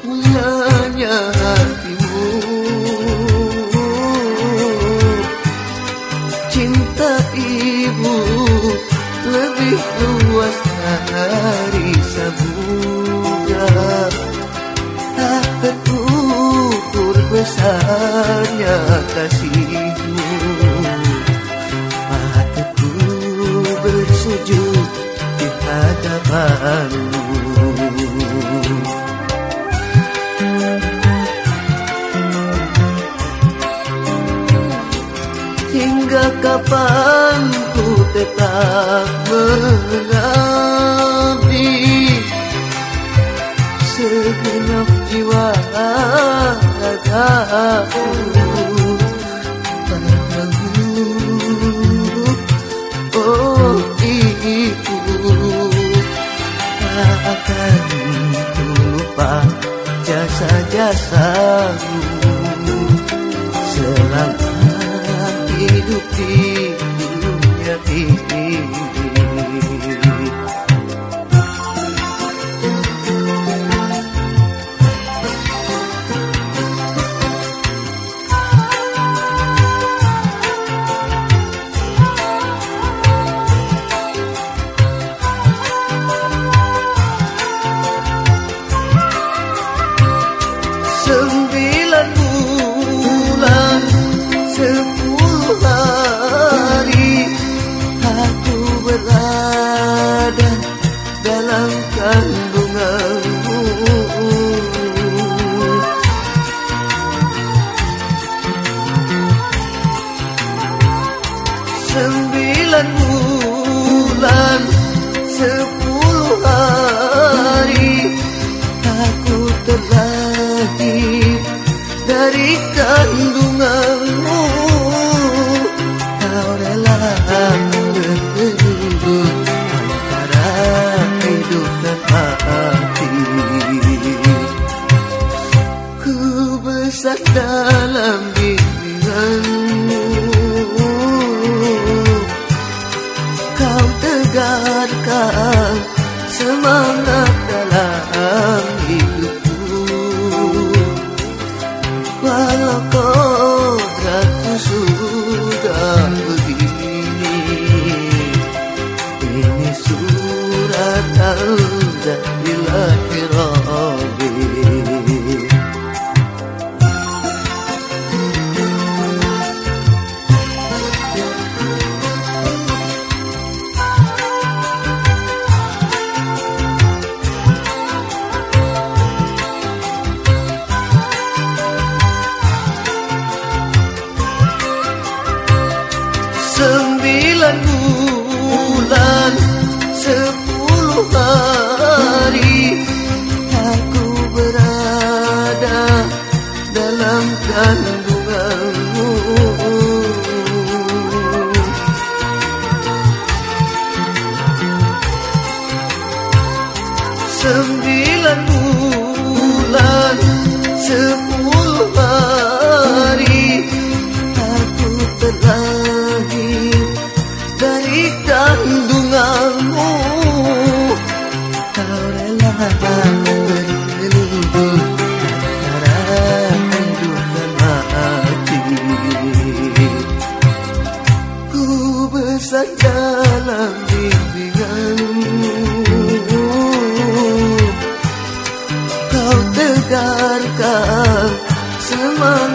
punyanya hatimu. Cinta ibu lebih luas dari sabuda Tak terukur besarnya kasihmu. Mataku bersujud di hadapanmu. hingga kapan ku tetap mengabdi segenap jiwa aku padamu, oh ikut tak akan ku lupa Jasa-jasa Selamat hidupti dunia ini love. dalam bimbinganmu Kau tegarkan semangat dalam hidupku. Walau kodratku sudah begini Ini surat al-Zahilahirah dan Sembilan bulan Sepuluh hari Aku berlahir Dari tandu Ku besar dalam bimbinganmu. Kau tegarkan semangat